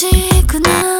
しくない